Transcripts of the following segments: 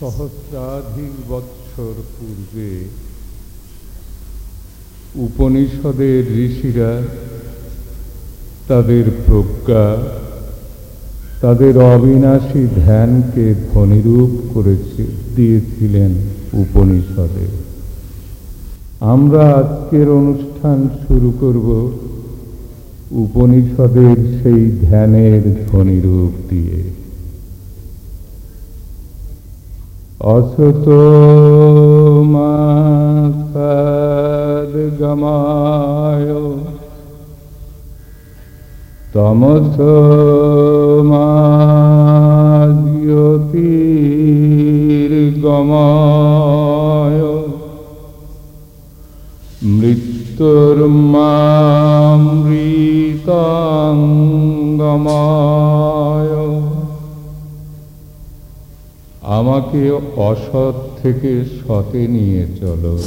সহস্রাধিক বৎসর পূর্বে উপনিষদের ঋষিরা তাদের প্রজ্ঞা, তাদের অবিনাশী ধ্যানকে ধ্বনিরূপ করেছে, দিয়েছিলেন উপনিষদে। আমরা আজকের অনুষ্ঠান শুরু করব উপনিষদের সেই ধ্যানের ধ্বনিরূপ দিয়ে। अथमा सद्गमायो तमथमा ज्योतिर्गमाय मृत्युर्मामृताङ्गमाय। আমাকে অসৎ থেকে সতে নিয়ে চলো।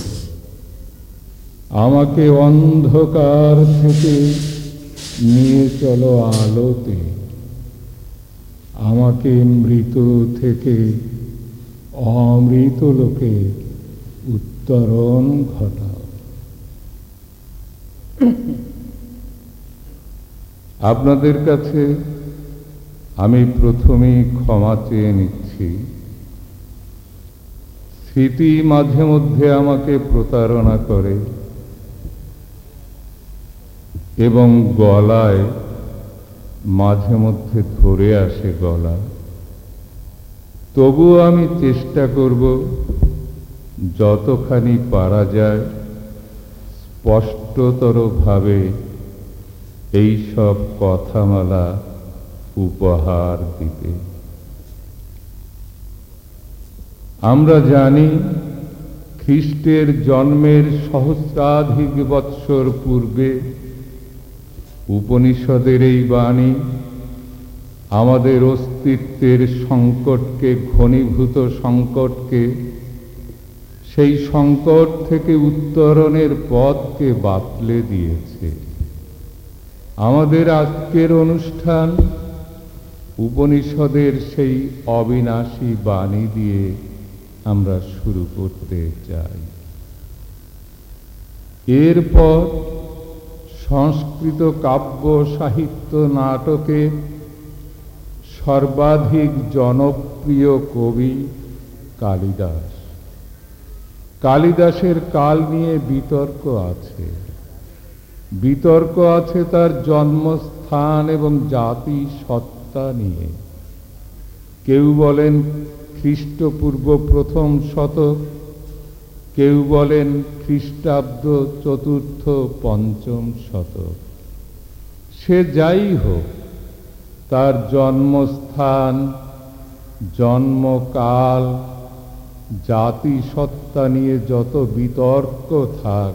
আমাকে অন্ধকার থেকে নিয়ে চলো আলোতে। আমাকে মৃত থেকে অমৃত লোকে উত্তরণ ঘটাও। আপনাদের কাছে আমি প্রথমেই ক্ষমা চেয়ে নিচ্ছি। স্মৃতি মাঝে মধ্যে আমাকে প্রতারণা করে এবং গলায় মাঝে মধ্যে ধরে আসে গলা। তবুও আমি চেষ্টা করব যতখানি পারা যায় স্পষ্টতরভাবে এই সব কথামালা উপহার দিতে। আমরা জানি খ্রিস্টের জন্মের সহস্রাধিক বৎসর পূর্বে উপনিষদের এই বাণী আমাদের অস্তিত্বের সংকটকে, ঘনীভূত সংকটকে, সেই সংকট থেকে উত্তরণের পথকে বাতলে দিয়েছে। আমাদের আজকের অনুষ্ঠান উপনিষদের সেই অবিনাশী বাণী দিয়ে আমরা শুরু করতে চাই। এরপর সংস্কৃত কাব্য সাহিত্য নাটকে সর্বাধিক জনপ্রিয় কবি কালিদাস। কালিদাসের কাল নিয়ে বিতর্ক আছে। বিতর্ক আছে তার জন্মস্থান এবং জাতি সত্তা নিয়ে। কেউ বলেন খ্রিস্টপূর্ব প্রথম শতক কেউ বলেন খ্রিস্টাব্দ চতুর্থ পঞ্চম শতক সে যাই হোক, তার জন্মস্থান, জন্মকাল, জাতিসত্তা নিয়ে যত বিতর্ক থাক,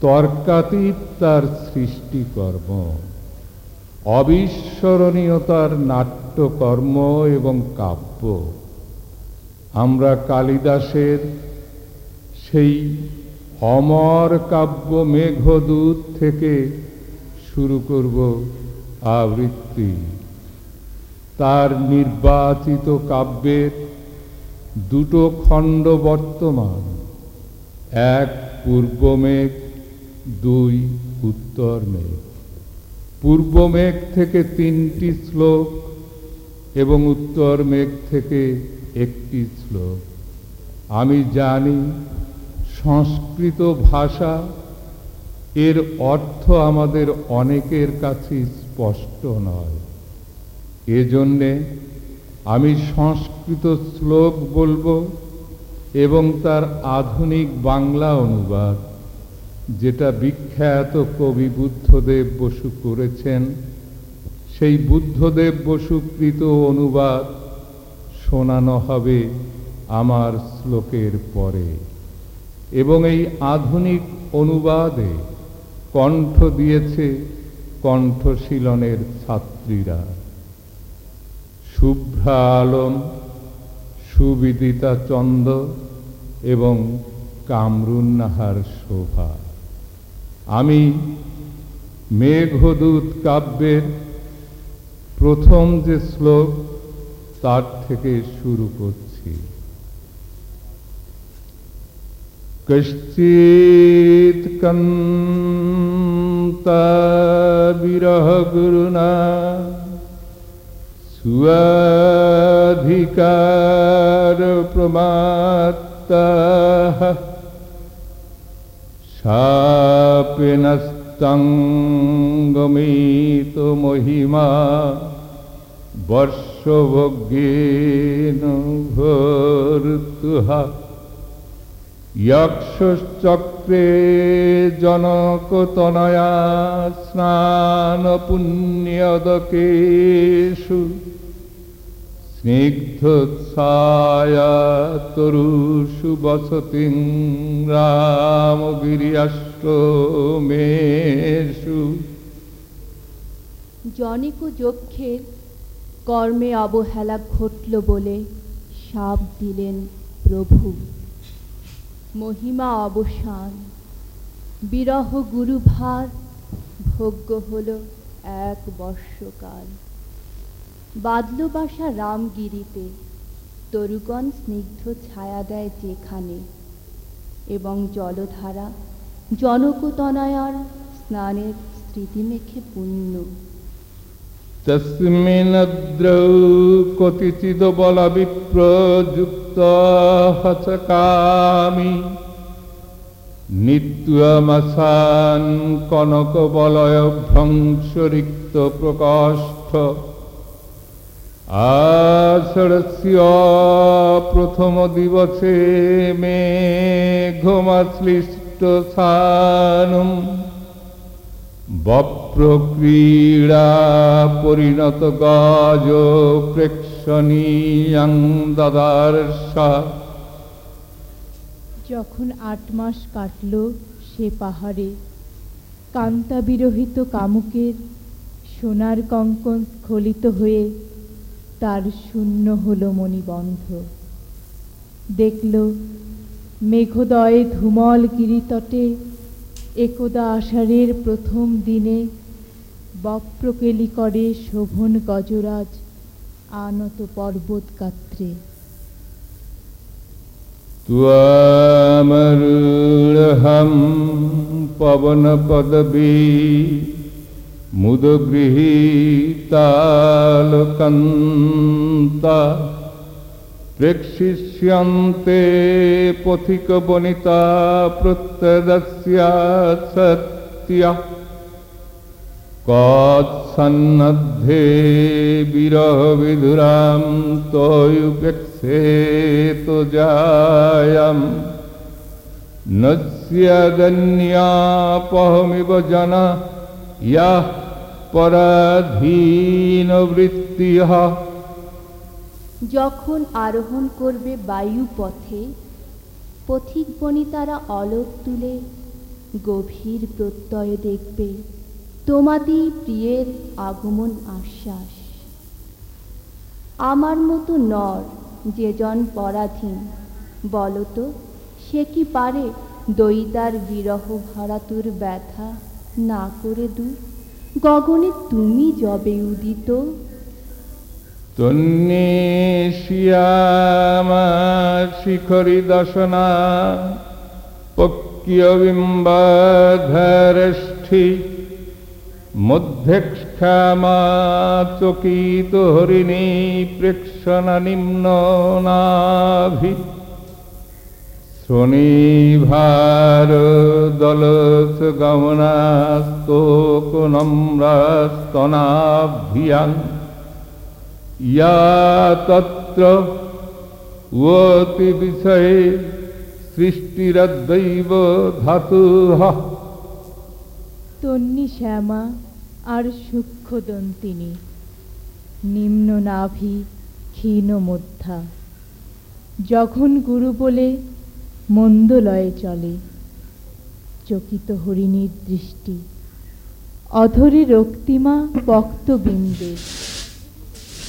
তর্কাতীত তার সৃষ্টিকর্ম, অবিস্মরণীয়তার নাট্যকর্ম এবং কাব্য। আমরা কালিদাসের সেই অমর কাব্য মেঘদূত থেকে শুরু করব আবৃত্তি। তার নির্বাচিত কাব্যের দুটো খণ্ড বর্তমান, এক পূর্ব মেঘ, দুই উত্তর মেঘ। পূর্ব মেঘ থেকে তিনটি শ্লোক এবং উত্তর মেঘ থেকে একটি শ্লোক। আমি জানি সংস্কৃত ভাষা এর অর্থ আমাদের অনেকের কাছে স্পষ্ট নয়। এজন্যে আমি সংস্কৃত শ্লোক বলব এবং তার আধুনিক বাংলা অনুবাদ, যেটা বিখ্যাত কবি বুদ্ধদেব বসু করেছেন সেই বুদ্ধদেব বসুকৃত অনুবাদ শোনানো হবে আমার শ্লোকের পরে। এবং এই আধুনিক অনুবাদে কণ্ঠ দিয়েছে কণ্ঠশীলনের ছাত্রীরা। শুভ্রা আলম সুবিদিতা চন্দ এবং কামরুন্নাহার শোভা। আমি মেঘদূত কাব্যের প্রথম যে শ্লোক তার থেকে শুরু করছি। কশ্চিৎ বিরহ গুরুনা স্বাধিকার প্রমাত্তা শাপেনস্তঙ্গমিত মহিমা বর্ষভজ্ঞেন ভর্তুহা যক্ষশ্চক্রে জনকতনয়া স্নান পুণ্যদকেষু স্নিগ্ধোৎসায়া তরুষু বসতি রামগিরিয়াশ্রমেষু। জনিক যক্ষের কর্মে অবহেলা ঘটল বলে সাপ দিলেন প্রভু। মহিমা অবসান। বিরহ গুরুভার ভোগ্য হল এক বর্ষকাল। বাদল বাসা রামগিরিতে, তরুগণ স্নিগ্ধ ছায়া দেয় যেখানে এবং জলধারা জনকতনয়ার স্নানের স্মৃতি মেখে পুণ্য কতিচিদ বল বিপ্রযুক্ত হচকামি নিত্যমসান কনক বলয় ভ্রংশরিক্ত প্রকষ্ঠ আষাঢ়স্য প্রথম দিবসে মেঘমাশ্লিষ্ট সানুম বপ্রক্রীড়া পরিণত গজ প্রেক্ষণীয়ং দাদার্শা যখন আট মাস কাটল সে পাহাড়ে কান্তা বিরহিত কামুকের সোনার কঙ্কন স্খলিত হয়ে তার শূন্য হল মণিবন্ধ। দেখল মেঘোদয়ে ধুমল গিরিতটে একদা আষাঢ়ের প্রথম দিনে বপ্রকেলি করে শোভন গজরাজ আনত পর্বত গাত্রে त्वमरुहं पवनपदवी मुदगृहीतालकन्ता प्रेक्षिष्यन्ते पथिकवनिता प्रत्तदस्य सत्या कत्सन्नद्धे विरहविधुरां त्वजायम् न यगन्यापहमिव जन यः पराधीनवृत्तिः। যখন আরোহণ করবে বায়ু পথে পথিক বনিতারা অলক তুলে গভীর প্রত্যয়ে দেখবে তোমাতেই প্রিয়ের আগমন আশ্বাস। আমার মতো নর যে জন পরাধীন, বলতো, সে কি পারে দইদার বিরহ ভরাতুর ব্যথা না করে দূর? গগনে তুমি যবে উদিত শিখরি দশনা পক্যবিম্বাধরষ্ঠি মধ্যক্ষামা চকিত হরিণী প্রেক্ষণ নিম্ন নাভি শনিভার দলস গমনাস্তোক নম্রাস্তনাভ্যাং তত্র ওতি বিষয়ে সৃষ্টিরদ্দৈব ধাতু তন্নি শ্যামা আর সূক্ষ্মদন্তিনী নিম্ন নাভি ক্ষীণ মধ্যা যখন গুরু বলে মন্দলয়ে চলে, চকিত হরিণীর দৃষ্টি, অধরে রক্তিমা বক্তবিন্দে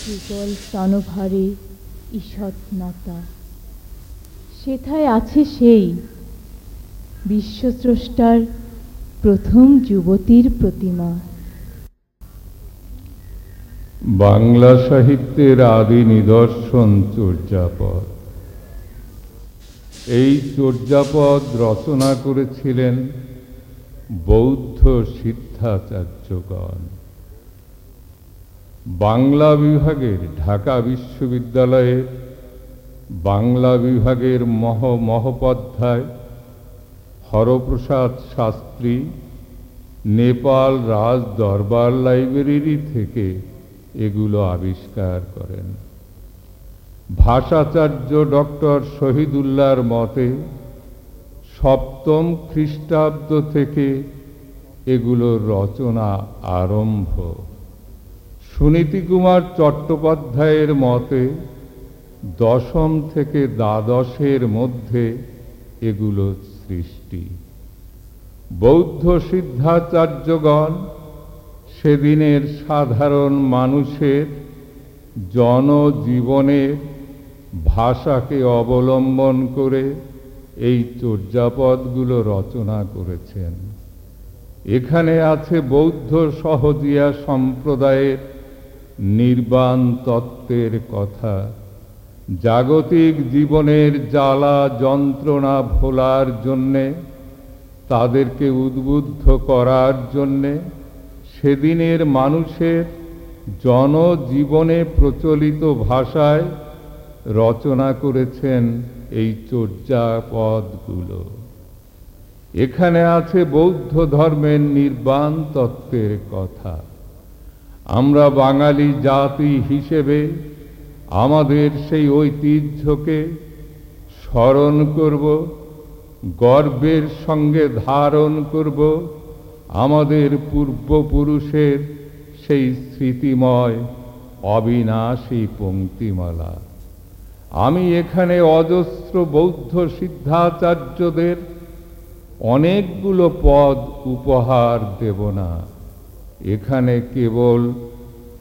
যুগল স্তনভারে ঈষৎনতা সেথায় আছে সেই বিশ্বস্রষ্টার প্রথম যুবতীর প্রতিমা। বাংলা সাহিত্যের আদি নিদর্শন চর্যাপদ। এই চর্যাপদ রচনা করেছিলেন বৌদ্ধ সিদ্ধাচার্যগণ। বাংলা বিভাগের ঢাকা বিশ্ববিদ্যালয়ের বাংলা বিভাগের মহ মহোপাধ্যায়, হরপ্রসাদ শাস্ত্রী, নেপাল রাজ দরবার লাইব্রেরি থেকে এগুলো আবিষ্কার করেন। ভাষাচার্য ডক্টর শহীদুল্লাহর মতে, সপ্তম খ্রিস্টাব্দ থেকে এগুলোর রচনা আরম্ভ। সুনীতি কুমার চট্টোপাধ্যায়ের মতে, দশম থেকে দ্বাদশের মধ্যে এগুলো সৃষ্টি। বৌদ্ধ সিদ্ধাচার্যগণ সেদিনের সাধারণ মানুষের জনজীবনের ভাষাকে অবলম্বন করে এই চর্যাপদগুলো রচনা করেছেন। এখানে আছে বৌদ্ধ সহজিয়া সম্প্রদায়ের নির্বাণ তত্ত্বের কথা। জাগতিক জীবনের জ্বালা যন্ত্রণা ভোলার জন্যে, তাদেরকে উদ্বুদ্ধ করার জন্যে, সেদিনের মানুষের জনজীবনে প্রচলিত ভাষায় রচনা করেছেন এই চর্যাপদগুলো। এখানে আছে বৌদ্ধ ধর্মের নির্বাণ তত্ত্বের কথা। আমরা বাঙালি জাতি হিসেবে আমাদের সেই ঐতিহ্যকে স্মরণ করব, গর্বের সঙ্গে ধারণ করব আমাদের পূর্বপুরুষের সেই স্মৃতিময় অবিনাশী পঙ্ক্তিমালা। আমি এখানে অজস্র বৌদ্ধ সিদ্ধাচার্যদের অনেকগুলো পদ উপহার দেব না। এখানে কেবল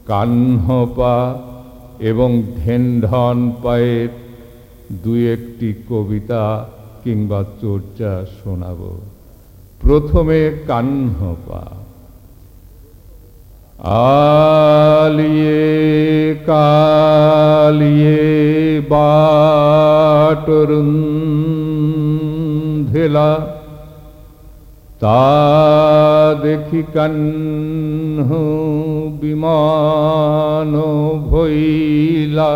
কাহ্নপা এবং ঢেনঢন পায়ের দু একটি কবিতা কিংবা চর্চা শোনাব। প্রথমে কাহ্নপা আলিয়ে কালিয়ে বাটরুন্ধেলা তা দেখি কাহ্ন বিমান ভইলা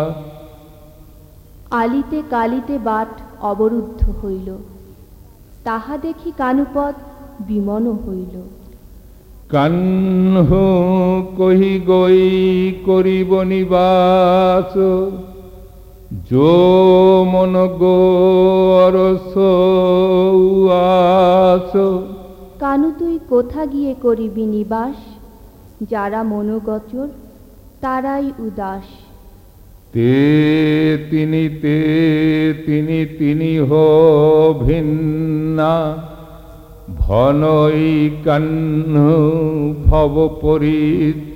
আলিতে কালিতে বাট অবরুদ্ধ হইল। তাহা দেখি কানুপদ বিমন হইল। কাহ্ন কহি গই করিব নিবাস। যো মন গো অরস কানু তুই কোথা গিয়ে করিবি নিবাস? যারা মনোগচর তারাই উদাস। তে তিনি তে তিনি তিনি হো ভিন্না। ভনই কাহ্ন ভব পরিচ্ছিন্না।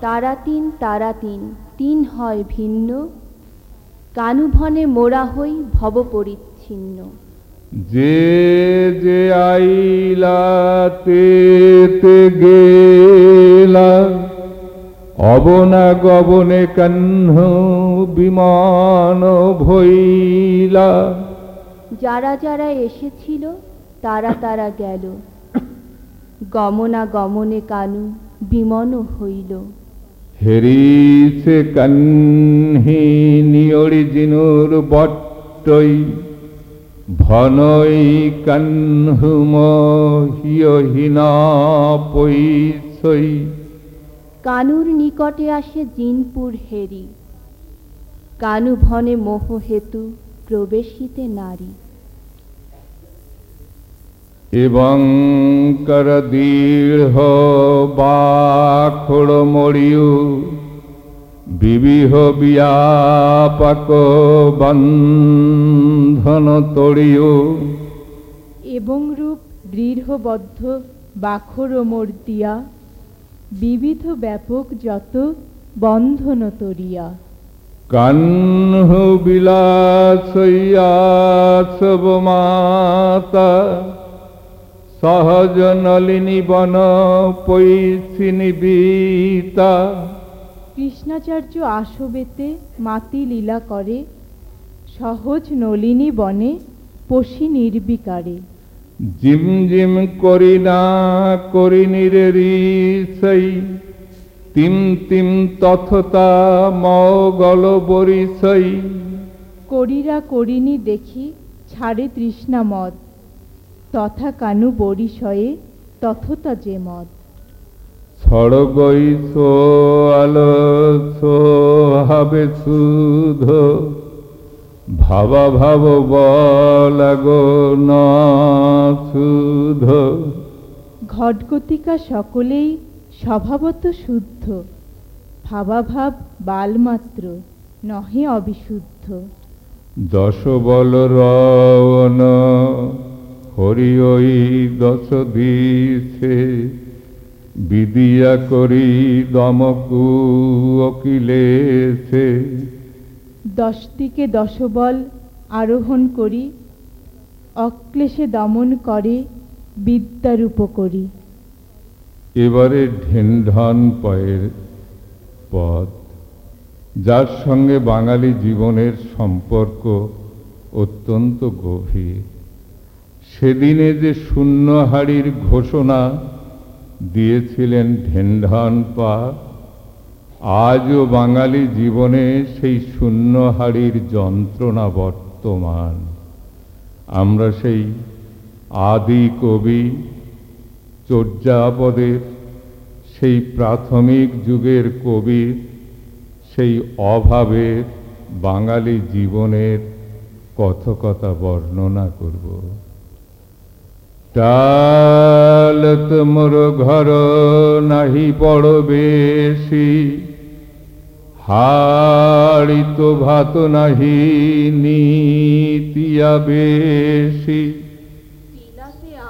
তারা তিন তারা তিন তিন হয় ভিন্ন। কানুভনে মোরা হই ভব পরিচ্ছিন্ন। যে যে আইলা তে গেলা অবনা গবনে কাহ্ন বিমান ভইলা। যারা যারা এসেছিল তারা তারা গেল। গমনা গমনে কানু বিমন হইল। হেরিছে কাহ্নি নিয়ড়ি জিনুর বট্টই। পৈসই কানুর নিকটে আসে জিনপুর হেরি। কানু ভনে মোহ হেতু প্রবেশিতে নারী। এবং কর দৃঢ় বাখড় মরিয়ু। বিবিহ বিয়াপক বন্ধন তড়িয়ু এবং রূপ দৃঢ়বদ্ধ বাখর মর্তিয়া বিবিধ ব্যাপক যত বন্ধন তরিয়া কাহ্ন বিলাসয়াসব মাতা সহজ নলিনী বন পৈশী নিবিতা কৃষ্ণাচার্য আসবেতে মাতি লীলা করে সহজ নলিনী বনে পশি নির্বিকারে। জিম জিম করি না করি তিম তিম তথতা মগল বরিসই করিরা করিনি দেখি ছাড়ে তৃষ্ণা মদ তথা কানু বরিশয়ে তথতা যে মদ। ছড়গই সো আলো সো হবে সুধ ভাবা ভাব বলাগো না ঘটগতিকা সকলেই স্বভাবত শুদ্ধ। ভাবাভাব বালমাত্র নহে অবিশুদ্ধ। দশ বল রবণ হরি ওই দশ। দিছে বিদিয়া করি দমকু অকিলে অকিলেছে দশটিকে দশবল আরোহণ করি অক্লেশে দমন করে বিদ্যারূপ করি। এবারে ঢেনঢান পয়ের পদ যার সঙ্গে বাঙালি জীবনের সম্পর্ক অত্যন্ত গভীর। সেদিনে যে শূন্য হাড়ির ঘোষণা দিয়েছিলেন ঢেনঢান পা। আজও বাঙালি জীবনে সেই শূন্য হাড়ির যন্ত্রণা বর্তমান। আমরা সেই আদি কবি, চর্যাপদের, সেই প্রাথমিক যুগের কবির সেই অভাবের বাঙালি জীবনের কথকতা বর্ণনা করব। টাল তোমর ঘর নাহি বড় বেশি হাড়িত ভাত নাহি নীতিয়া বেশি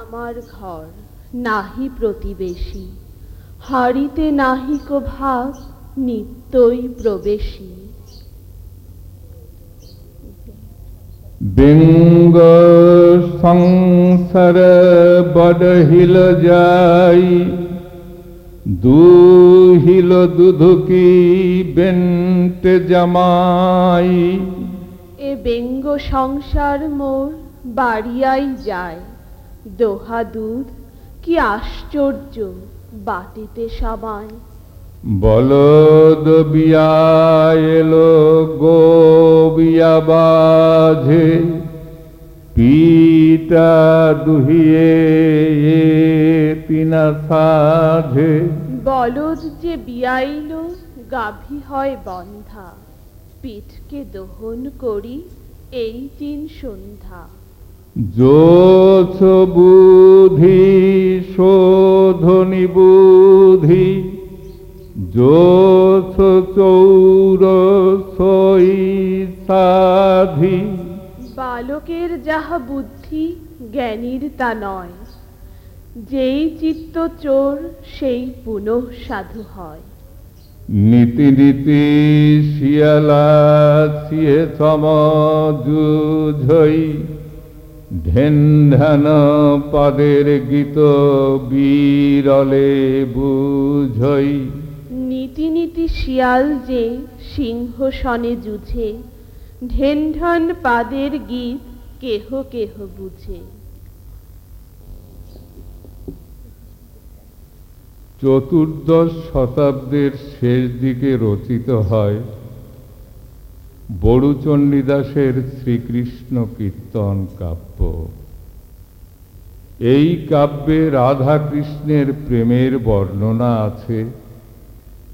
আমার ঘর নাহি প্রতিবেশী, হাড়িতে নাহিক ভাগ নিত্যই প্রবেশী। ব্যঙ্গ সংসার বডহিল যাই, দুহিল দুধুকি বেন্ট জামাই। এ ব্যঙ্গ সংসার মোর বাড়িয়াই যায়, দোহা দুধ কি আশ্চর্য বাটিতে সবাই। বলদ বিয়া এলো গো বিয়া বাজে পিটা দুহিয়ে তিনা সাধে। বলদ যে বিয়াইল গাভী হয় বন্ধা পিঠকে দহন করি এই তিন সন্ধ্যা। যোছ বুধি শোধনি বুধি যোছ চৌর সই সাধি। বালকের যাহা বুদ্ধি জ্ঞানীর তা নয়। যেই চিত্ত চোর সেই পুনঃ সাধু হয়। নীতি নীতি শিয়ালা সিয়ে সমযুঝই ঢেন ধ্যান পাদের গীত বিরলে বুঝই। নীতি শিয়াল যে সিংহ সনে যুঝে, ঢেন ঢন পাদের গীত কেহ কেহ বুঝে। চতুর্দশ শতাব্দীর শেষ দিকে রচিত হয় বড়ুচণ্ডীদাসের শ্রীকৃষ্ণ কীর্তন কাব্য। এই কাব্যে রাধা কৃষ্ণের প্রেমের বর্ণনা আছে।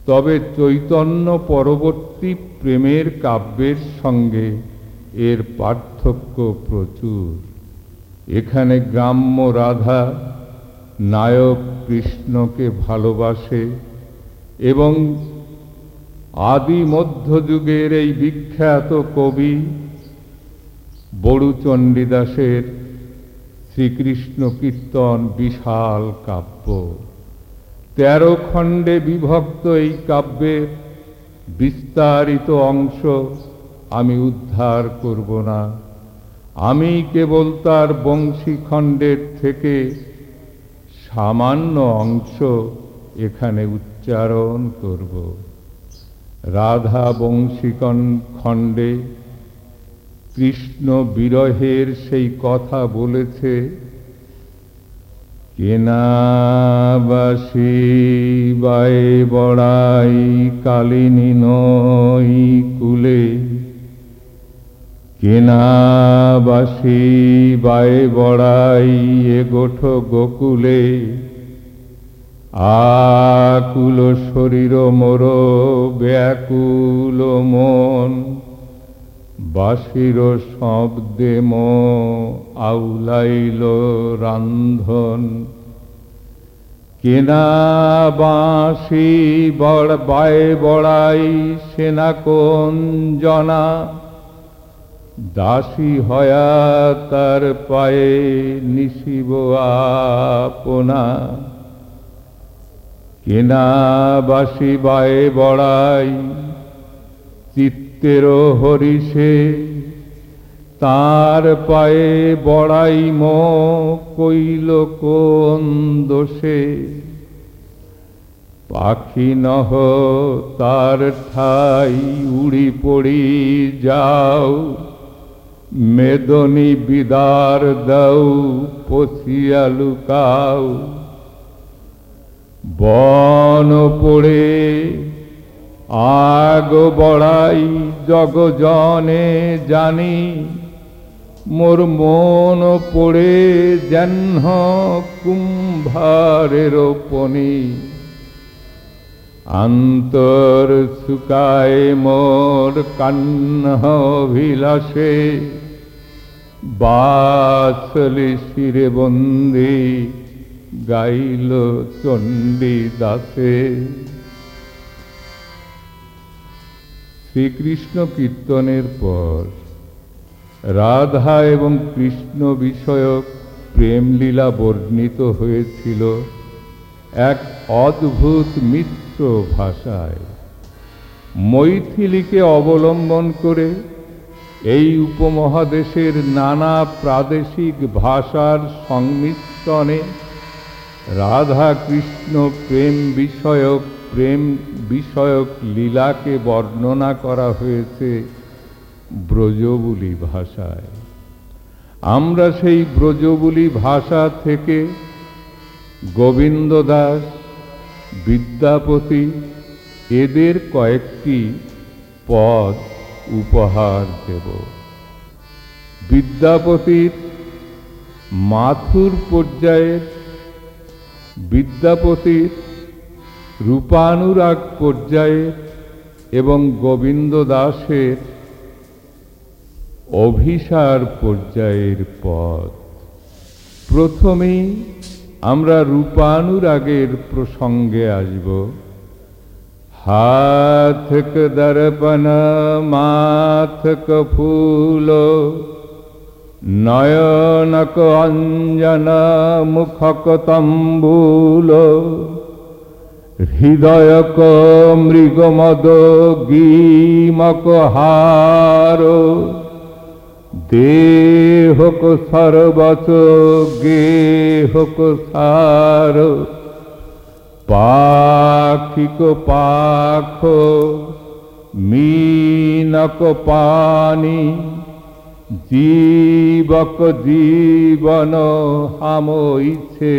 তবে চৈতন্য পরবর্তী প্রেমের কাব্যের সঙ্গে এর পার্থক্য প্রচুর। এখানে গ্রাম্য রাধা নায়ক কৃষ্ণকে ভালোবাসে এবং আদি মধ্যযুগের এই বিখ্যাত কবি বড়ুচণ্ডীদাসের শ্রীকৃষ্ণ কীর্তন বিশাল কাব্য। তেরো খণ্ডে বিভক্ত এই কাব্যের বিস্তারিত অংশ আমি উদ্ধার করব না। আমি কেবল তার বংশী খণ্ডের থেকে সামান্য অংশ এখানে উচ্চারণ করব। রাধা বংশীকন খণ্ডে কৃষ্ণ বিরহের সেই কথা বলেছে কেনাবাসী বাই বড়াই কালিনী নই কুলে। কেনাবাসী বাই বড়াই এ গোঠ গোকুলে। আকুল শরীর মোর ব্যাকুল মন। বাসির শব্দে ম আউলাইল রান্ধন। কেনা বাঁশি বড় বায় বড়াই, সেনা কোন জনা? দাসী হয়া তার পায়ে নিশিব আপনা। কেনা বাসি বায়ে বড়াই চিত্তের হরিষে তার পায়ে বড়াই ম কইল, কোন দোষে? পাখি নহ, তার ঠাই উড়ি পড়ি, যাও, মেদনি বিদার দাও পশিয়া লুকাও। বন পড়ে আগ বড়াই জগজনে জানি মোর মন পড়ে জহ্ন কুম্ভারের পনি আন্তর শুকায় মোর কান্না অভিলাষে বাসলি শিরে বন্দি গাইল চণ্ডী দাসে শ্রীকৃষ্ণ কীর্তনের পর রাধা এবং কৃষ্ণ বিষয়ক প্রেমলীলা বর্ণিত হয়েছিল এক অদ্ভুত মিত্র ভাষায়। মৈথিলিকে অবলম্বন করে এই উপমহাদেশের নানা প্রাদেশিক ভাষার সংমিশ্রণে রাধা কৃষ্ণ প্রেম বিষয়ক প্রেম বিষয়ক লীলাকে বর্ণনা করা হয়েছে ব্রজবুলি ভাষায়। আমরা সেই ব্রজবুলি ভাষা থেকে গোবিন্দ দাস বিদ্যাপতি এদের কয়েকটি পদ উপহার দেব। বিদ্যাপতির মাথুর পর্যায়ের, বিদ্যাপতির রূপানুরাগ পর্যায়ের এবং গোবিন্দ দাসের অভিসার পর্যায়ের পদ প্রথমেই আমরা রূপানুরাগের প্রসঙ্গে আসব। হাথক দর্পণ মাথক ফুল, নয়নক অঞ্জন, মুখক তম্বুল। হৃদয়ক মৃগমদ গীমক হার। দেহক সর্বচ গেহক সার। পাখিক পাখ, মীনক পানি জীবক জীবন হাম ইছে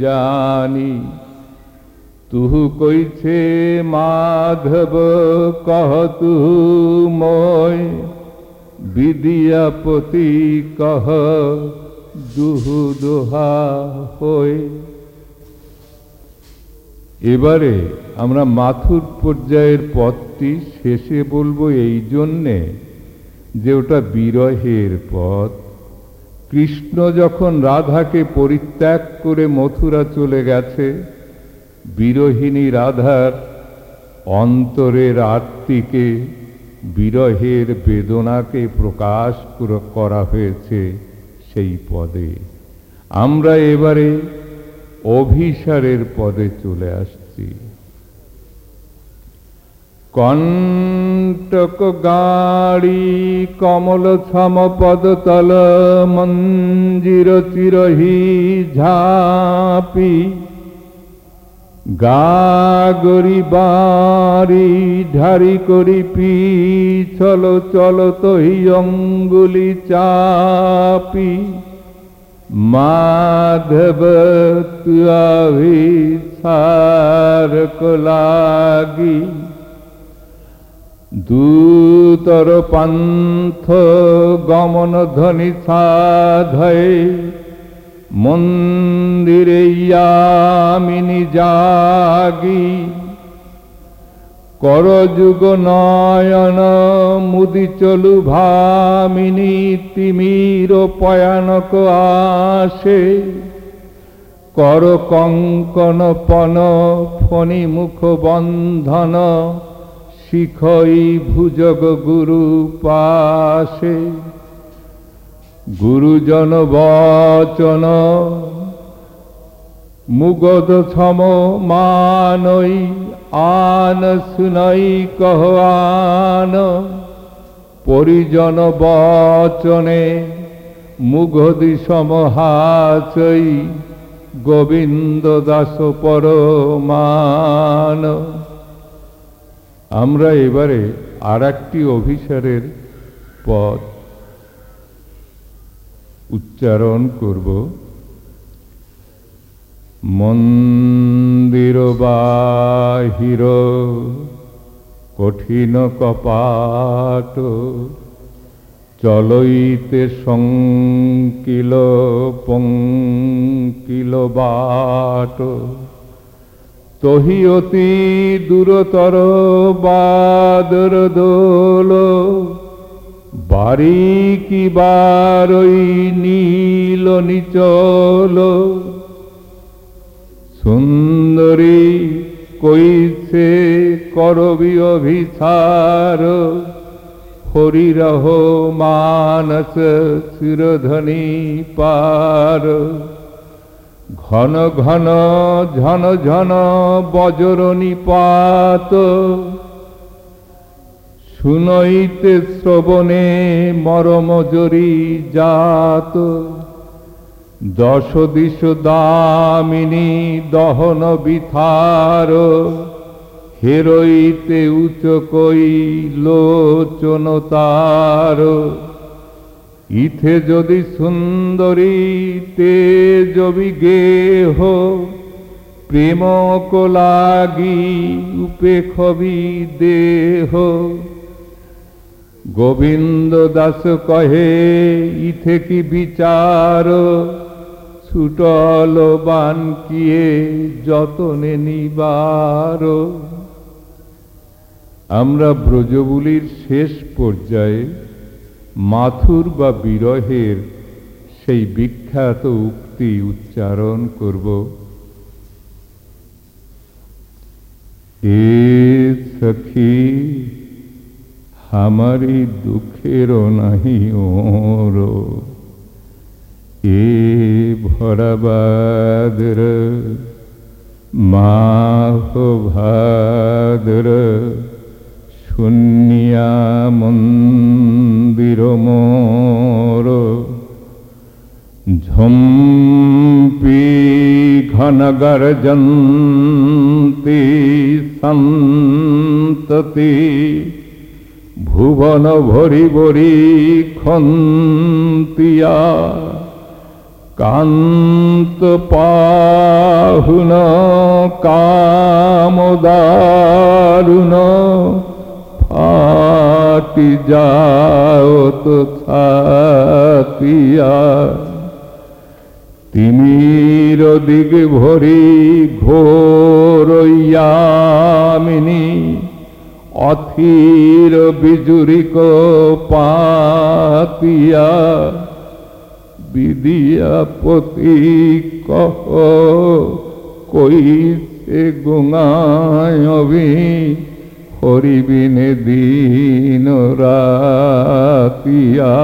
জানি। তুহু কইছে, মাধব, কহ তুহু মই বিদ্যাপতি কহ দুহু দোহা হই। এবারে আমরা মাথুর পর্যায়ের পথটি শেষে বলব এই জন্যে যে ওটা বিরহের পথ কৃষ্ণ যখন রাধাকে পরিত্যাগ করে মথুরা চলে গেছে বিরহিণী রাধার অন্তরের আত্মিকে, বিরহের বেদনাকে প্রকাশ করা হয়েছে সেই পদে। আমরা এবারে অভিসারের পদে চলে আসছি। কণ্টক গাড়ি, কমল ছম পদতল মঞ্জির চিরহি ঝাপি গাগরি বাড়ি ঢারি করি পি, চলো চলো তহি অঙ্গুলি চাপি। মাধব তুয়াভি সারক লাগি দূতর পান্থ গমন ধ্বনি সাধয় মন্দিরে ইয়ামিনী জাগি করযুগ নয়ন মুদি চলু ভামিনী তিমির পয়ানক আসে। কর কঙ্কন পন ফণি মুখ বন্ধন, শিখই ভুজগ গুরু পাশে। গুরুজন বচন, মুগদ সম মানই আন শুনাই কহ আন পরিজন বচনে মুগদি সমহাচই গোবিন্দ দাস পরমান আমরা এবারে আর একটি অভিসারের পদ উচ্চারণ করব। মন্দির বাহির, কঠিন কপাট, চলইতে সংকিল পঙ্কিল বাট তহি অতি দূরতর বাদর দোল বাড়ি কি বারই নীল নিচল? সুন্দরী কইছে, করবি অভিসার? হরিরহ মানস চিরধনী পার। ঘন ঘন ঝন ঝন বজরণী পাত শুনইতে শ্রবণে মরমজরি জাত। দশ দিশ দামিনী দহন বিথার। হেরইতে উচ কই লোচন তার। ইথে যদি সুন্দরী তে যবি গেহ প্রেম লাগি উপেক্ষবি দেহ। গোবিন্দ দাস কহে, ইথে কি বিচার? ছুটল বান কিয়ে যতনে নিবার? আমরা ব্রজবুলির শেষ পর্যায়ে মাথুর বা বিরহের সেই বিখ্যাত উক্তি উচ্চারণ করব। এ সখী আমারি দুঃখের নাহি ওর। এ ভরবাদ্র মাহ ভাদ্র শূন্যা মন্দির মোর। ঝম্পি ঘনগর্জন্তি সন্ততি ভুবন ভরি ভরি খন্তিয়া, কান্ত পাহুন কামদারুণ ফাটি যাও তো ছাতিয়া তিমির দিগ ভরি ঘোরয়ামিনী অথির বিজুরিক পাতিয়া বিদিয়াপতি কহ কইছে গুঙায়বি হরিবিনে দিন রাতিয়া।